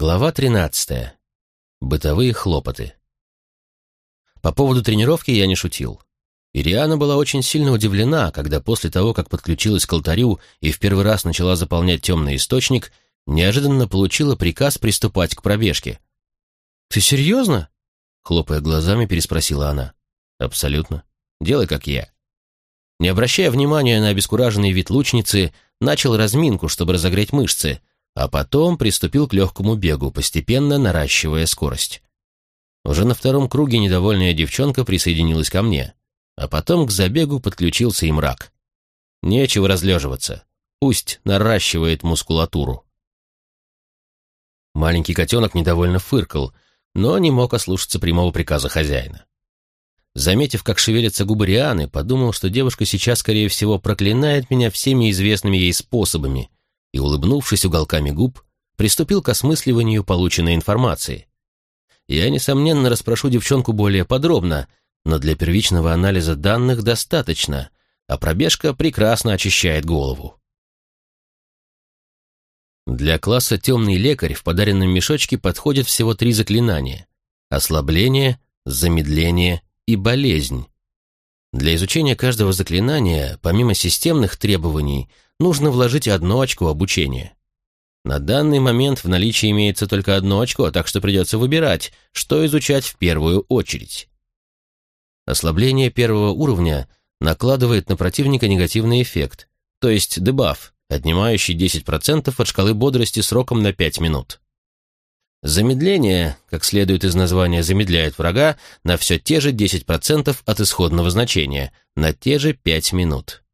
Глава 13. Бытовые хлопоты. По поводу тренировки я не шутил. Ириана была очень сильно удивлена, когда после того, как подключилась к алтарю и в первый раз начала заполнять темный источник, неожиданно получила приказ приступать к пробежке. «Ты серьезно?» — хлопая глазами, переспросила она. «Абсолютно. Делай, как я». Не обращая внимания на обескураженный вид лучницы, начал разминку, чтобы разогреть мышцы, а потом приступил к легкому бегу, постепенно наращивая скорость. Уже на втором круге недовольная девчонка присоединилась ко мне, а потом к забегу подключился и мрак. Нечего разлеживаться, пусть наращивает мускулатуру. Маленький котенок недовольно фыркал, но не мог ослушаться прямого приказа хозяина. Заметив, как шевелятся губы Рианы, подумал, что девушка сейчас, скорее всего, проклинает меня всеми известными ей способами, и, улыбнувшись уголками губ, приступил к осмысливанию полученной информации. Я, несомненно, расспрошу девчонку более подробно, но для первичного анализа данных достаточно, а пробежка прекрасно очищает голову. Для класса «Темный лекарь» в подаренном мешочке подходят всего три заклинания – ослабление, замедление и болезнь. Для изучения каждого заклинания, помимо системных требований, нужно вложить одно очко обучения. На данный момент в наличии имеется только одно очко, так что придется выбирать, что изучать в первую очередь. Ослабление первого уровня накладывает на противника негативный эффект, то есть дебаф, отнимающий 10% от шкалы бодрости сроком на 5 минут. Замедление, как следует из названия, замедляет врага на все те же 10% от исходного значения, на те же 5 минут.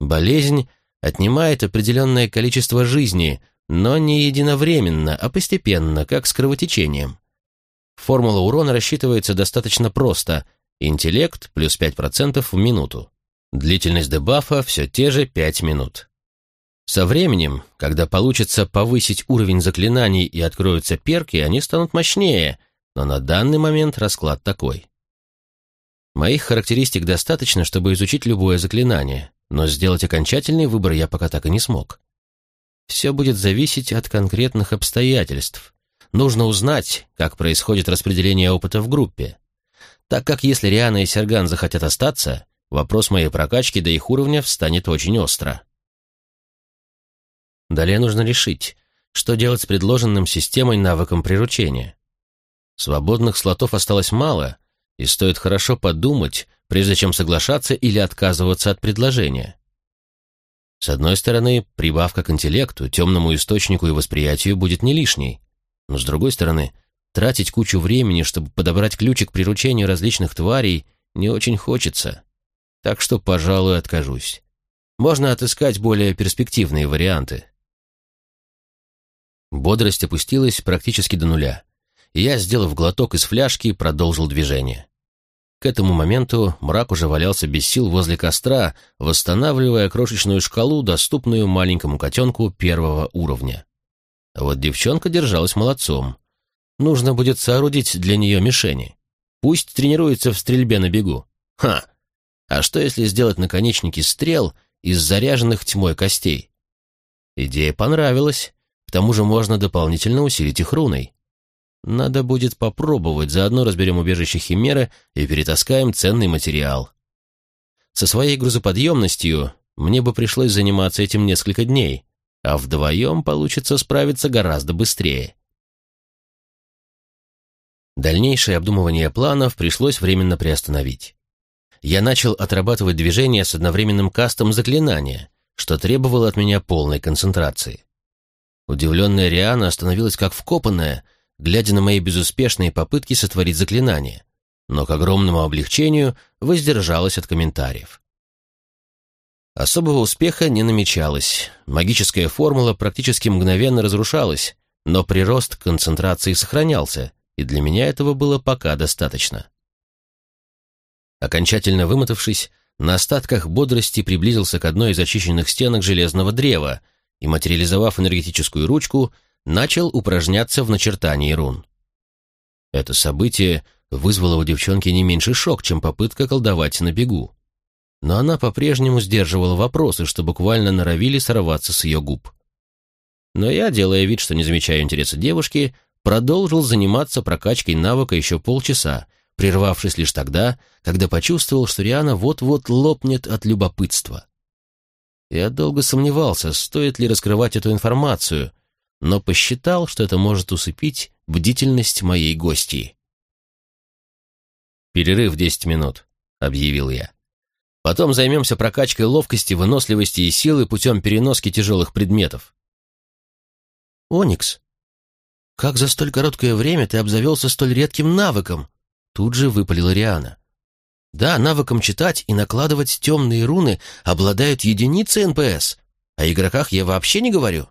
Болезнь отнимает определенное количество жизни, но не единовременно, а постепенно, как с кровотечением. Формула урона рассчитывается достаточно просто. Интеллект плюс 5% в минуту. Длительность дебафа все те же 5 минут. Со временем, когда получится повысить уровень заклинаний и откроются перки, они станут мощнее, но на данный момент расклад такой. Моих характеристик достаточно, чтобы изучить любое заклинание, но сделать окончательный выбор я пока так и не смог. Все будет зависеть от конкретных обстоятельств. Нужно узнать, как происходит распределение опыта в группе. Так как если Риана и Серган захотят остаться, вопрос моей прокачки до их уровня встанет очень остро. Далее нужно решить, что делать с предложенным системой навыком приручения. Свободных слотов осталось мало, и стоит хорошо подумать, прежде чем соглашаться или отказываться от предложения. С одной стороны, прибавка к интеллекту, темному источнику и восприятию будет не лишней, но с другой стороны, тратить кучу времени, чтобы подобрать ключик к приручению различных тварей, не очень хочется. Так что, пожалуй, откажусь. Можно отыскать более перспективные варианты. Бодрость опустилась практически до нуля, я, сделав глоток из фляжки, продолжил движение. К этому моменту мрак уже валялся без сил возле костра, восстанавливая крошечную шкалу, доступную маленькому котенку первого уровня. А вот девчонка держалась молодцом. Нужно будет соорудить для нее мишени. Пусть тренируется в стрельбе на бегу. Ха! А что если сделать наконечники стрел из заряженных тьмой костей? Идея понравилась. К тому же можно дополнительно усилить их руной. Надо будет попробовать, заодно разберем убежище Химеры и перетаскаем ценный материал. Со своей грузоподъемностью мне бы пришлось заниматься этим несколько дней, а вдвоем получится справиться гораздо быстрее. Дальнейшее обдумывание планов пришлось временно приостановить. Я начал отрабатывать движения с одновременным кастом заклинания, что требовало от меня полной концентрации. Удивленная Риана остановилась как вкопанная — глядя на мои безуспешные попытки сотворить заклинание, но к огромному облегчению воздержалась от комментариев. Особого успеха не намечалось, магическая формула практически мгновенно разрушалась, но прирост концентрации сохранялся, и для меня этого было пока достаточно. Окончательно вымотавшись, на остатках бодрости приблизился к одной из очищенных стенок железного древа и, материализовав энергетическую ручку, начал упражняться в начертании рун. Это событие вызвало у девчонки не меньший шок, чем попытка колдовать на бегу. Но она по-прежнему сдерживала вопросы, что буквально норовили сорваться с ее губ. Но я, делая вид, что не замечаю интереса девушки, продолжил заниматься прокачкой навыка еще полчаса, прервавшись лишь тогда, когда почувствовал, что Риана вот-вот лопнет от любопытства. Я долго сомневался, стоит ли раскрывать эту информацию, но посчитал, что это может усыпить бдительность моей гости. «Перерыв десять минут», — объявил я. «Потом займемся прокачкой ловкости, выносливости и силы путем переноски тяжелых предметов». «Оникс, как за столь короткое время ты обзавелся столь редким навыком?» Тут же выпалила Риана. «Да, навыком читать и накладывать темные руны обладают единицы НПС. О игроках я вообще не говорю».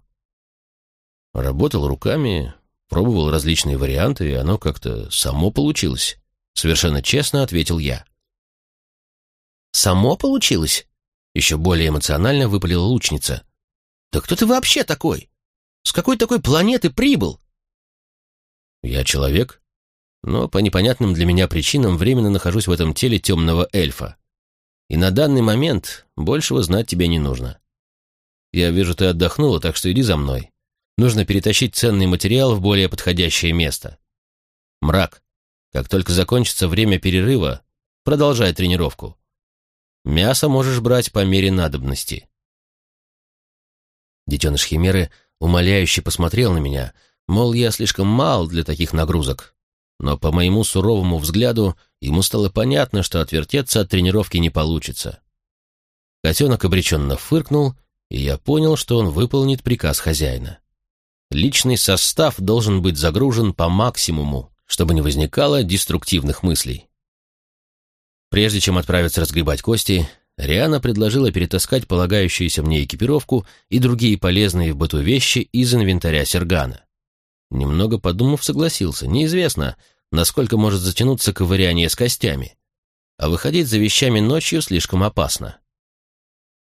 Работал руками, пробовал различные варианты, и оно как-то само получилось. Совершенно честно ответил я. «Само получилось?» Еще более эмоционально выпалила лучница. «Да кто ты вообще такой? С какой такой планеты прибыл?» «Я человек, но по непонятным для меня причинам временно нахожусь в этом теле темного эльфа. И на данный момент большего знать тебе не нужно. Я вижу, ты отдохнула, так что иди за мной. Нужно перетащить ценный материал в более подходящее место. Мрак, как только закончится время перерыва, продолжай тренировку. Мясо можешь брать по мере надобности. Детеныш Химеры умоляюще посмотрел на меня, мол, я слишком мал для таких нагрузок. Но по моему суровому взгляду ему стало понятно, что отвертеться от тренировки не получится. Котенок обреченно фыркнул, и я понял, что он выполнит приказ хозяина. Личный состав должен быть загружен по максимуму, чтобы не возникало деструктивных мыслей. Прежде чем отправиться разгребать кости, Риана предложила перетаскать полагающуюся мне экипировку и другие полезные в быту вещи из инвентаря Сергана. Немного подумав, согласился. Неизвестно, насколько может затянуться ковыряние с костями. А выходить за вещами ночью слишком опасно.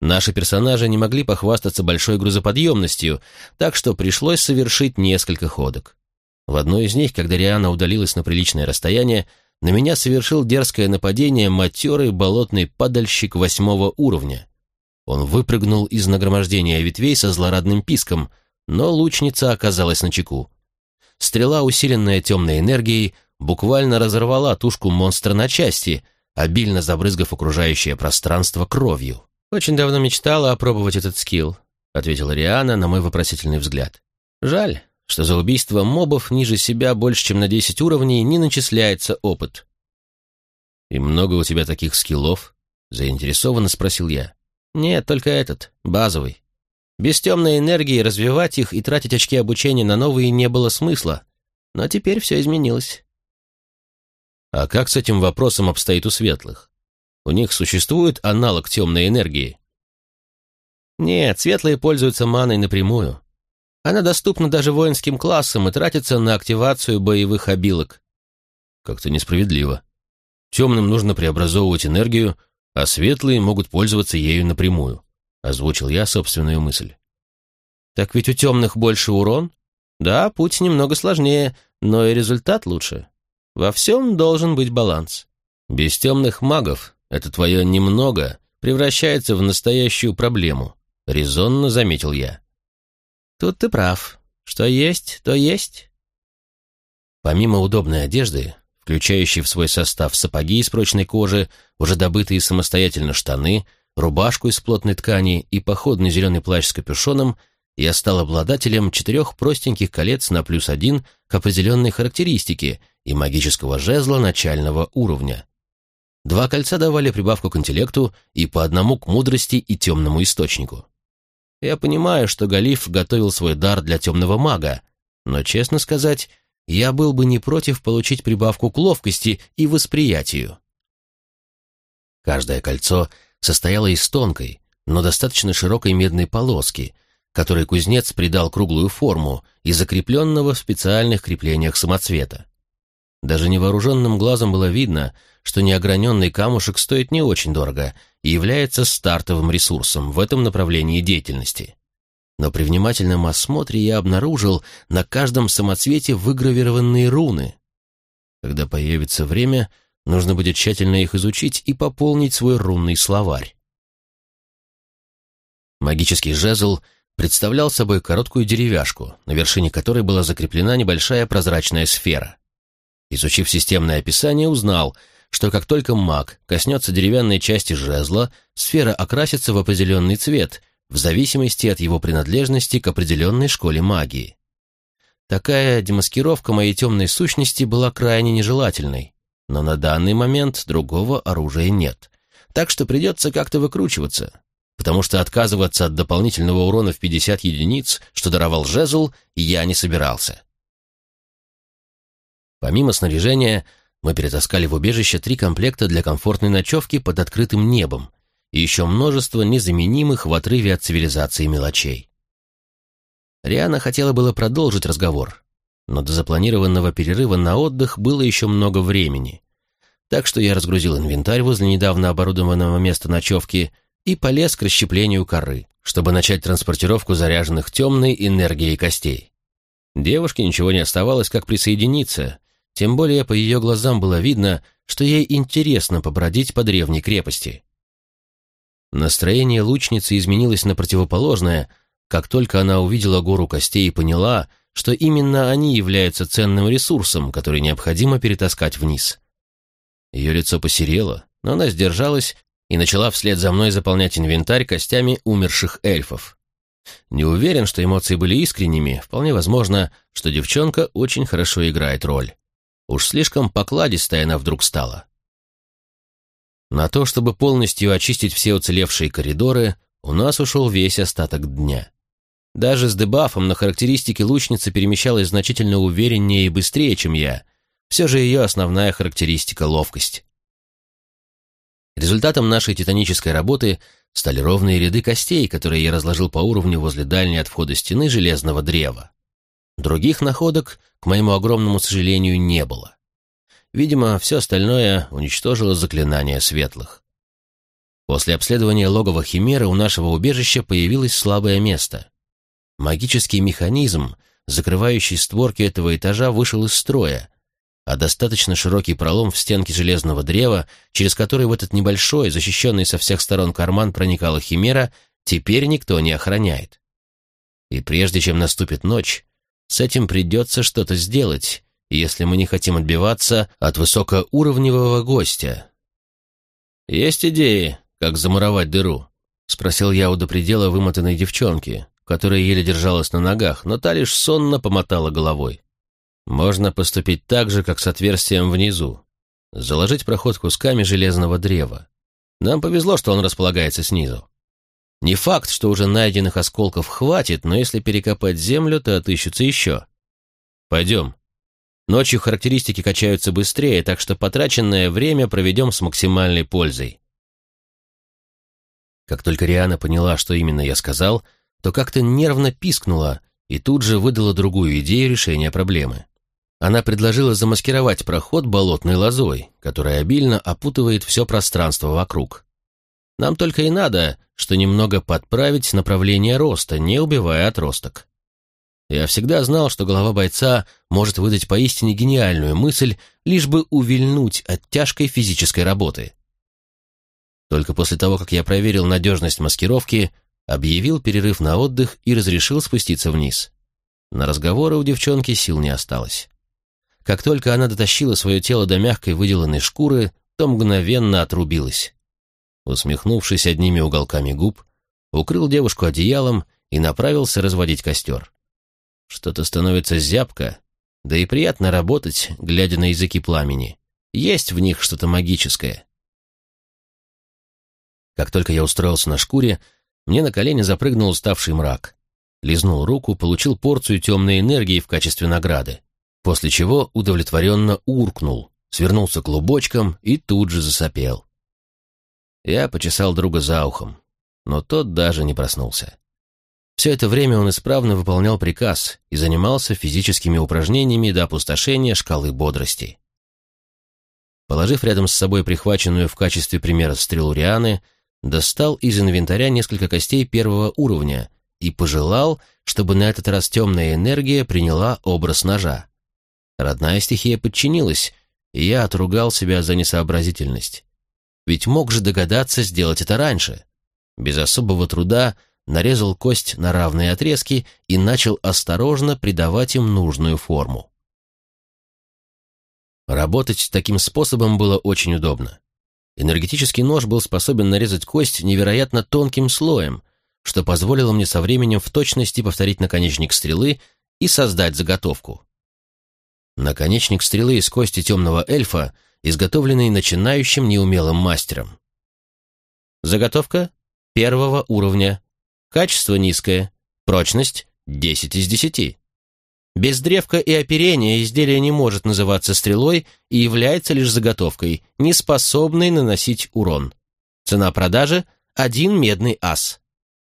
Наши персонажи не могли похвастаться большой грузоподъемностью, так что пришлось совершить несколько ходок. В одной из них, когда Риана удалилась на приличное расстояние, на меня совершил дерзкое нападение матерый болотный падальщик восьмого уровня. Он выпрыгнул из нагромождения ветвей со злорадным писком, но лучница оказалась на чеку. Стрела, усиленная темной энергией, буквально разорвала тушку монстра на части, обильно забрызгав окружающее пространство кровью. «Очень давно мечтала опробовать этот скилл», — ответила Риана на мой вопросительный взгляд. «Жаль, что за убийство мобов ниже себя больше, чем на десять уровней, не начисляется опыт». «И много у тебя таких скиллов?» — заинтересованно спросил я. «Нет, только этот, базовый. Без темной энергии развивать их и тратить очки обучения на новые не было смысла. Но теперь все изменилось». «А как с этим вопросом обстоит у светлых?» У них существует аналог темной энергии? Нет, светлые пользуются маной напрямую. Она доступна даже воинским классам и тратится на активацию боевых обилок. Как-то несправедливо. Темным нужно преобразовывать энергию, а светлые могут пользоваться ею напрямую. Озвучил я собственную мысль. Так ведь у темных больше урон? Да, путь немного сложнее, но и результат лучше. Во всем должен быть баланс. Без темных магов это твое «немного» превращается в настоящую проблему», — резонно заметил я. «Тут ты прав. Что есть, то есть». Помимо удобной одежды, включающей в свой состав сапоги из прочной кожи, уже добытые самостоятельно штаны, рубашку из плотной ткани и походный зеленый плащ с капюшоном, я стал обладателем четырех простеньких колец на плюс один к определенной характеристике и магического жезла начального уровня. Два кольца давали прибавку к интеллекту и по одному к мудрости и темному источнику. Я понимаю, что Галиф готовил свой дар для темного мага, но, честно сказать, я был бы не против получить прибавку к ловкости и восприятию. Каждое кольцо состояло из тонкой, но достаточно широкой медной полоски, которой кузнец придал круглую форму и закрепленного в специальных креплениях самоцвета. Даже невооруженным глазом было видно, что неограненный камушек стоит не очень дорого и является стартовым ресурсом в этом направлении деятельности. Но при внимательном осмотре я обнаружил на каждом самоцвете выгравированные руны. Когда появится время, нужно будет тщательно их изучить и пополнить свой рунный словарь. Магический жезл представлял собой короткую деревяшку, на вершине которой была закреплена небольшая прозрачная сфера. Изучив системное описание, узнал, что как только маг коснется деревянной части жезла, сфера окрасится в определенный цвет, в зависимости от его принадлежности к определенной школе магии. Такая демаскировка моей темной сущности была крайне нежелательной, но на данный момент другого оружия нет, так что придется как-то выкручиваться, потому что отказываться от дополнительного урона в 50 единиц, что даровал жезл, я не собирался. Помимо снаряжения, мы перетаскали в убежище три комплекта для комфортной ночевки под открытым небом и еще множество незаменимых в отрыве от цивилизации мелочей. Риана хотела было продолжить разговор, но до запланированного перерыва на отдых было еще много времени. Так что я разгрузил инвентарь возле недавно оборудованного места ночевки и полез к расщеплению коры, чтобы начать транспортировку заряженных темной энергией костей. Девушке ничего не оставалось, как присоединиться, тем более по ее глазам было видно, что ей интересно побродить по древней крепости. Настроение лучницы изменилось на противоположное, как только она увидела гору костей и поняла, что именно они являются ценным ресурсом, который необходимо перетаскать вниз. Ее лицо посерело, но она сдержалась и начала вслед за мной заполнять инвентарь костями умерших эльфов. Не уверен, что эмоции были искренними, вполне возможно, что девчонка очень хорошо играет роль. Уж слишком покладистая она вдруг стала. На то, чтобы полностью очистить все уцелевшие коридоры, у нас ушел весь остаток дня. Даже с дебафом на характеристики лучницы перемещалась значительно увереннее и быстрее, чем я. Все же ее основная характеристика — ловкость. Результатом нашей титанической работы стали ровные ряды костей, которые я разложил по уровню возле дальней от входа стены железного древа. Других находок, к моему огромному сожалению, не было. Видимо, все остальное уничтожило заклинание светлых. После обследования логова Химеры у нашего убежища появилось слабое место. Магический механизм, закрывающий створки этого этажа, вышел из строя, а достаточно широкий пролом в стенке железного древа, через который в этот небольшой, защищенный со всех сторон карман проникала химера, теперь никто не охраняет. И прежде чем наступит ночь, с этим придется что-то сделать, если мы не хотим отбиваться от высокоуровневого гостя. «Есть идеи, как замуровать дыру?» — спросил я у до предела вымотанной девчонки, которая еле держалась на ногах, но та лишь сонно помотала головой. Можно поступить так же, как с отверстием внизу. Заложить проход кусками железного древа. Нам повезло, что он располагается снизу. Не факт, что уже найденных осколков хватит, но если перекопать землю, то отыщутся еще. Пойдем. Ночью характеристики качаются быстрее, так что потраченное время проведем с максимальной пользой. Как только Риана поняла, что именно я сказал, — то как-то нервно пискнула и тут же выдала другую идею решения проблемы. Она предложила замаскировать проход болотной лозой, которая обильно опутывает все пространство вокруг. Нам только и надо, что немного подправить направление роста, не убивая отросток. Я всегда знал, что голова бойца может выдать поистине гениальную мысль, лишь бы увильнуть от тяжкой физической работы. Только после того, как я проверил надежность маскировки, объявил перерыв на отдых и разрешил спуститься вниз. На разговоры у девчонки сил не осталось. Как только она дотащила свое тело до мягкой выделанной шкуры, то мгновенно отрубилась. Усмехнувшись одними уголками губ, укрыл девушку одеялом и направился разводить костер. Что-то становится зябко, да и приятно работать, глядя на языки пламени. Есть в них что-то магическое. Как только я устроился на шкуре, мне на колени запрыгнул уставший мрак. Лизнул руку, получил порцию темной энергии в качестве награды, после чего удовлетворенно уркнул, свернулся клубочком и тут же засопел. Я почесал друга за ухом, но тот даже не проснулся. Все это время он исправно выполнял приказ и занимался физическими упражнениями до опустошения шкалы бодрости. Положив рядом с собой прихваченную в качестве примера стрелу Рианы, достал из инвентаря несколько костей первого уровня и пожелал, чтобы на этот раз темная энергия приняла образ ножа. Родная стихия подчинилась, и я отругал себя за несообразительность. Ведь мог же догадаться сделать это раньше. Без особого труда нарезал кость на равные отрезки и начал осторожно придавать им нужную форму. Работать таким способом было очень удобно. Энергетический нож был способен нарезать кость невероятно тонким слоем, что позволило мне со временем в точности повторить наконечник стрелы и создать заготовку. Наконечник стрелы из кости темного эльфа, изготовленный начинающим неумелым мастером. Заготовка первого уровня. Качество низкое. Прочность 10 из 10. Без древка и оперения изделие не может называться стрелой и является лишь заготовкой, не способной наносить урон. Цена продажи – один медный ас.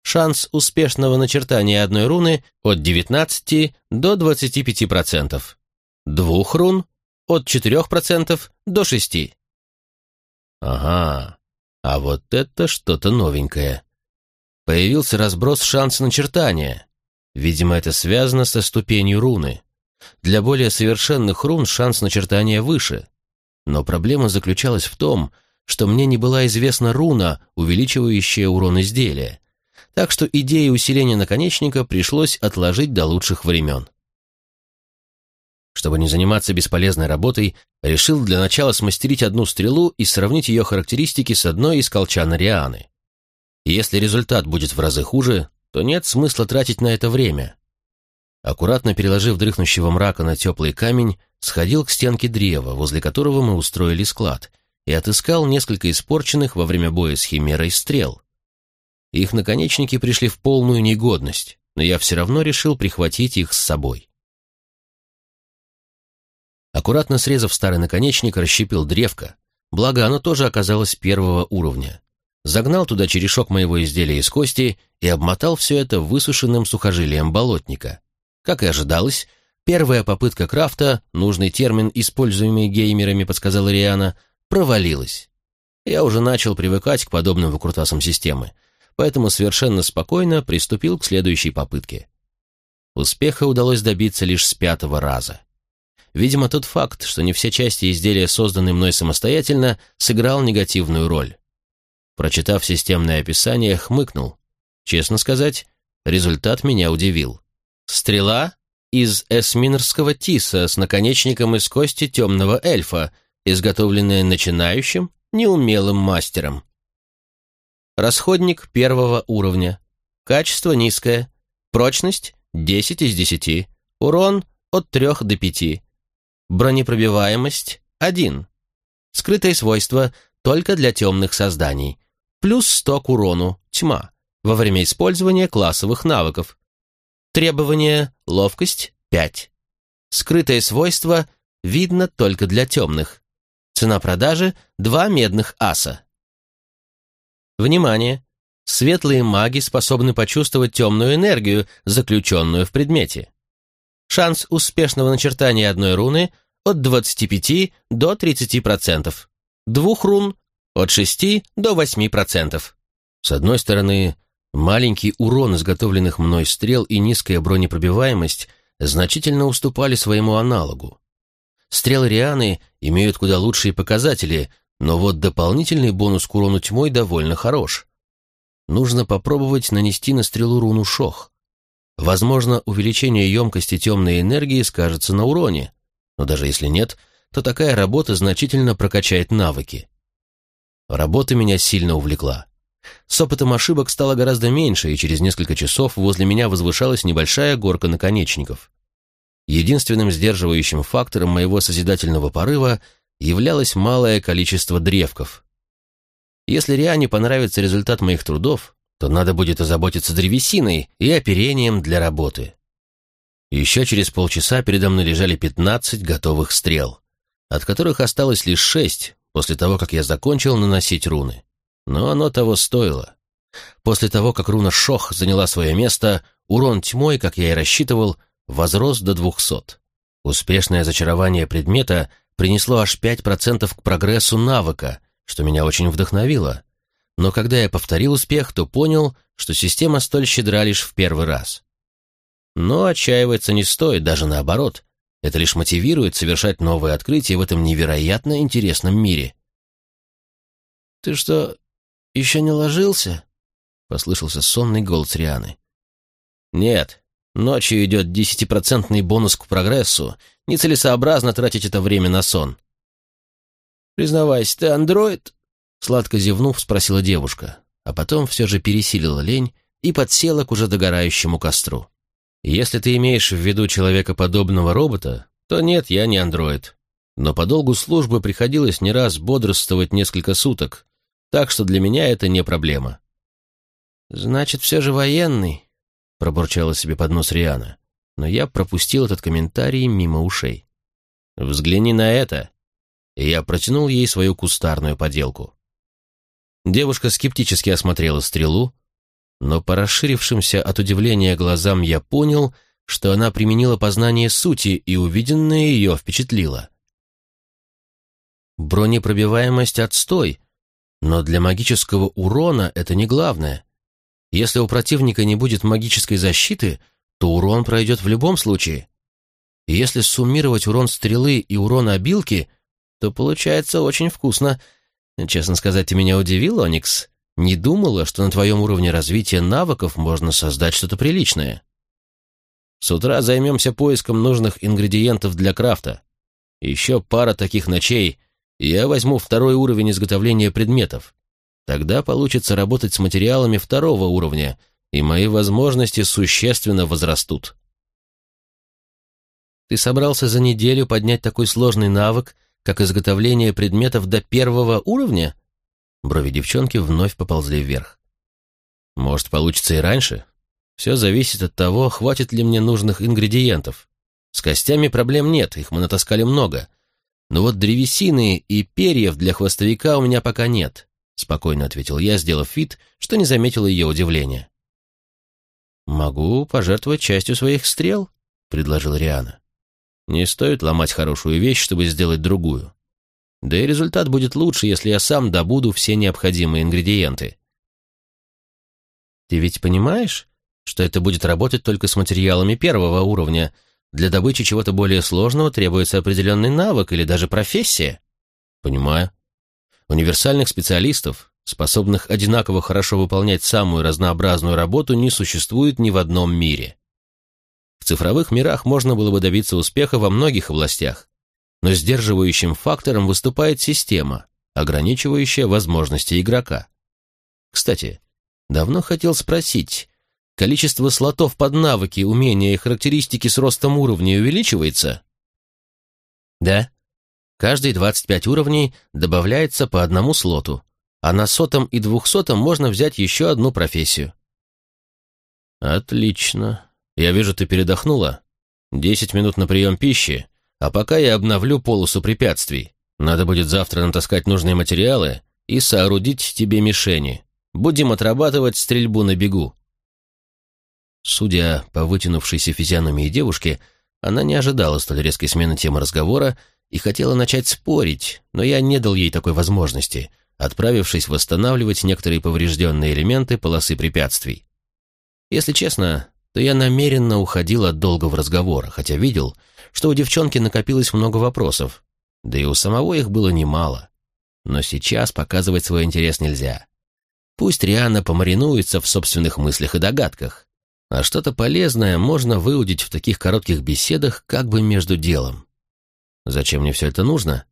Шанс успешного начертания одной руны от 19 до 25%. Двух рун от 4% до 6%. Ага, а вот это что-то новенькое. Появился разброс шанса начертания. Видимо, это связано со ступенью руны. Для более совершенных рун шанс начертания выше. Но проблема заключалась в том, что мне не была известна руна, увеличивающая урон изделия. Так что идею усиления наконечника пришлось отложить до лучших времен. Чтобы не заниматься бесполезной работой, решил для начала смастерить одну стрелу и сравнить ее характеристики с одной из колчан Рианы. Если результат будет в разы хуже, то нет смысла тратить на это время. Аккуратно переложив дрыхнущего мрака на теплый камень, сходил к стенке древа, возле которого мы устроили склад, и отыскал несколько испорченных во время боя с химерой стрел. Их наконечники пришли в полную негодность, но я все равно решил прихватить их с собой. Аккуратно срезав старый наконечник, расщепил древко, благо оно тоже оказалось первого уровня. Загнал туда черешок моего изделия из кости и обмотал все это высушенным сухожилием болотника. Как и ожидалось, первая попытка крафта, нужный термин, используемый геймерами, подсказала Риана, провалилась. Я уже начал привыкать к подобным выкрутасам системы, поэтому совершенно спокойно приступил к следующей попытке. Успеха удалось добиться лишь с пятого раза. Видимо, тот факт, что не все части изделия созданы мной самостоятельно, сыграл негативную роль. Прочитав системное описание, хмыкнул. Честно сказать, результат меня удивил. Стрела из эсминерского тиса с наконечником из кости темного эльфа, изготовленная начинающим, неумелым мастером. Расходник первого уровня. Качество низкое. Прочность 10 из 10. Урон от 3 до 5. Бронепробиваемость 1. Скрытые свойства только для темных созданий. Плюс 100 к урону тьма во время использования классовых навыков. Требование ловкость 5. Скрытое свойство видно только для темных. Цена продажи 2 медных аса. Внимание! Светлые маги способны почувствовать темную энергию, заключенную в предмете. Шанс успешного начертания одной руны от 25 до 30%. Двух рун от 6 до 8%. С одной стороны, маленький урон изготовленных мной стрел и низкая бронепробиваемость значительно уступали своему аналогу. Стрелы Рианы имеют куда лучшие показатели, но вот дополнительный бонус к урону тьмой довольно хорош. Нужно попробовать нанести на стрелу руну шох. Возможно, увеличение емкости темной энергии скажется на уроне, но даже если нет, то такая работа значительно прокачает навыки. Работа меня сильно увлекла. С опытом ошибок стало гораздо меньше, и через несколько часов возле меня возвышалась небольшая горка наконечников. Единственным сдерживающим фактором моего созидательного порыва являлось малое количество древков. Если Риане понравится результат моих трудов, то надо будет озаботиться древесиной и оперением для работы. Еще через полчаса передо мной лежали 15 готовых стрел, от которых осталось лишь шесть после того, как я закончил наносить руны. Но оно того стоило. После того, как руна Шох заняла свое место, урон тьмой, как я и рассчитывал, возрос до 200. Успешное зачарование предмета принесло аж 5% к прогрессу навыка, что меня очень вдохновило, но когда я повторил успех, то понял, что система столь щедра лишь в первый раз. Но отчаиваться не стоит, даже наоборот. Это лишь мотивирует совершать новые открытия в этом невероятно интересном мире. «Ты что, еще не ложился?» послышался сонный голос Рианы. «Нет, ночью идет десятипроцентный бонус к прогрессу. Нецелесообразно тратить это время на сон». «Признавайся, ты андроид?» Сладко зевнув, спросила девушка, а потом все же пересилила лень и подсела к уже догорающему костру. «Если ты имеешь в виду человекоподобного робота, то нет, я не андроид. Но по долгу службы приходилось не раз бодрствовать несколько суток, так что для меня это не проблема». «Значит, все же военный», — пробурчала себе под нос Риана, но я пропустил этот комментарий мимо ушей. «Взгляни на это!» И я протянул ей свою кустарную поделку. Девушка скептически осмотрела стрелу, но по расширившимся от удивления глазам я понял, что она применила познание сути, и увиденное ее впечатлило. Бронепробиваемость отстой, но для магического урона это не главное. Если у противника не будет магической защиты, то урон пройдет в любом случае. И если суммировать урон стрелы и урон обилки, то получается очень вкусно. Честно сказать, ты меня удивил, Оникс. Не думала, что на твоем уровне развития навыков можно создать что-то приличное. С утра займемся поиском нужных ингредиентов для крафта. Еще пара таких ночей, и я возьму второй уровень изготовления предметов. Тогда получится работать с материалами второго уровня, и мои возможности существенно возрастут. Ты собрался за неделю поднять такой сложный навык, как изготовление предметов до первого уровня? Брови девчонки вновь поползли вверх. Может, получится и раньше? Все зависит от того, хватит ли мне нужных ингредиентов. С костями проблем нет, их мы натаскали много. Но вот древесины и перьев для хвостовика у меня пока нет, спокойно ответил я, сделав вид, что не заметил ее удивления. «Могу пожертвовать частью своих стрел», — предложил Риана. «Не стоит ломать хорошую вещь, чтобы сделать другую. Да и результат будет лучше, если я сам добуду все необходимые ингредиенты». «Ты ведь понимаешь, что это будет работать только с материалами первого уровня. Для добычи чего-то более сложного требуется определенный навык или даже профессия. Понимаю. Универсальных специалистов, способных одинаково хорошо выполнять самую разнообразную работу, не существует ни в одном мире. В цифровых мирах можно было бы добиться успеха во многих областях, но сдерживающим фактором выступает система, ограничивающая возможности игрока. Кстати, давно хотел спросить, количество слотов под навыки, умения и характеристики с ростом уровня увеличивается? Да. Каждые 25 уровней добавляется по одному слоту, а на сотом и двухсотом можно взять еще одну профессию. Отлично. Я вижу, ты передохнула. Десять минут на прием пищи, а пока я обновлю полосу препятствий. Надо будет завтра натаскать нужные материалы и соорудить тебе мишени. Будем отрабатывать стрельбу на бегу. Судя по вытянувшейся физиономии девушки, она не ожидала столь резкой смены темы разговора и хотела начать спорить, но я не дал ей такой возможности, отправившись восстанавливать некоторые поврежденные элементы полосы препятствий. Если честно, то я намеренно уходил от долгого разговора, хотя видел, что у девчонки накопилось много вопросов, да и у самого их было немало. Но сейчас показывать свой интерес нельзя. Пусть Риана помаринуется в собственных мыслях и догадках, а что-то полезное можно выудить в таких коротких беседах как бы между делом. Зачем мне все это нужно?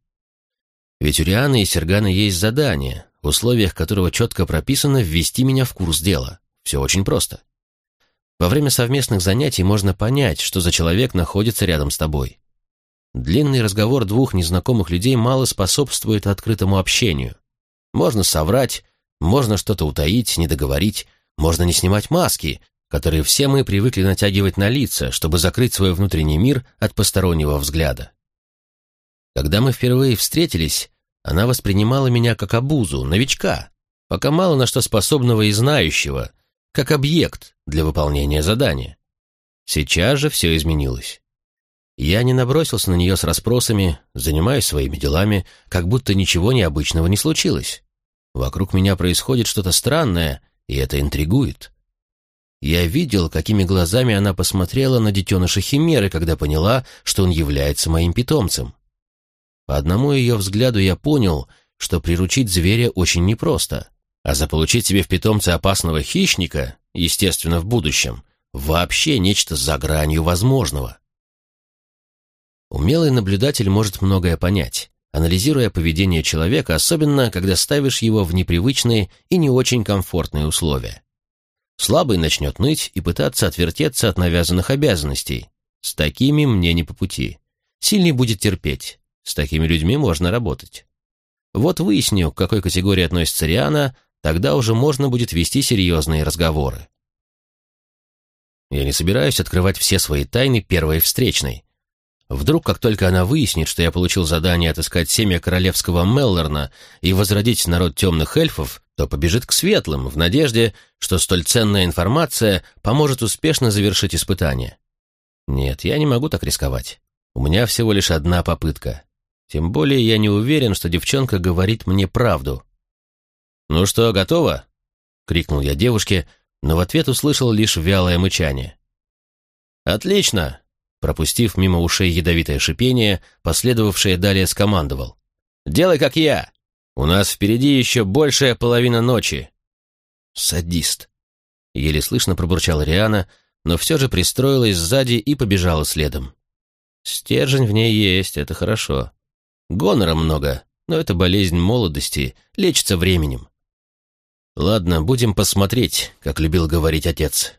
Ведь у Рианы и Сергана есть задание, в условиях которого четко прописано ввести меня в курс дела. Все очень просто. Во время совместных занятий можно понять, что за человек находится рядом с тобой. Длинный разговор двух незнакомых людей мало способствует открытому общению. Можно соврать, можно что-то утаить, не договорить, можно не снимать маски, которые все мы привыкли натягивать на лица, чтобы закрыть свой внутренний мир от постороннего взгляда. Когда мы впервые встретились, она воспринимала меня как обузу, новичка, пока мало на что способного и знающего, как объект для выполнения задания. Сейчас же все изменилось. Я не набросился на нее с расспросами, занимаюсь своими делами, как будто ничего необычного не случилось. Вокруг меня происходит что-то странное, и это интригует. Я видел, какими глазами она посмотрела на детеныша Химеры, когда поняла, что он является моим питомцем. По одному ее взгляду я понял, что приручить зверя очень непросто, А заполучить себе в питомце опасного хищника, естественно, в будущем, вообще нечто за гранью возможного. Умелый наблюдатель может многое понять, анализируя поведение человека, особенно когда ставишь его в непривычные и не очень комфортные условия. Слабый начнет ныть и пытаться отвертеться от навязанных обязанностей. С такими мне не по пути. Сильный будет терпеть. С такими людьми можно работать. Вот выясню, к какой категории относится Риана, тогда уже можно будет вести серьезные разговоры. Я не собираюсь открывать все свои тайны первой встречной. Вдруг, как только она выяснит, что я получил задание отыскать семя королевского Меллорна и возродить народ темных эльфов, то побежит к светлым, в надежде, что столь ценная информация поможет успешно завершить испытание. Нет, я не могу так рисковать. У меня всего лишь одна попытка. Тем более я не уверен, что девчонка говорит мне правду. «Ну что, готово?» — крикнул я девушке, но в ответ услышал лишь вялое мычание. «Отлично!» — пропустив мимо ушей ядовитое шипение, последовавшее далее скомандовал. «Делай, как я! У нас впереди еще большая половина ночи!» «Садист!» — еле слышно пробурчала Риана, но все же пристроилась сзади и побежала следом. Стержень в ней есть, это хорошо. Гонора много, но это болезнь молодости, лечится временем. Ладно, будем посмотреть, как любил говорить отец.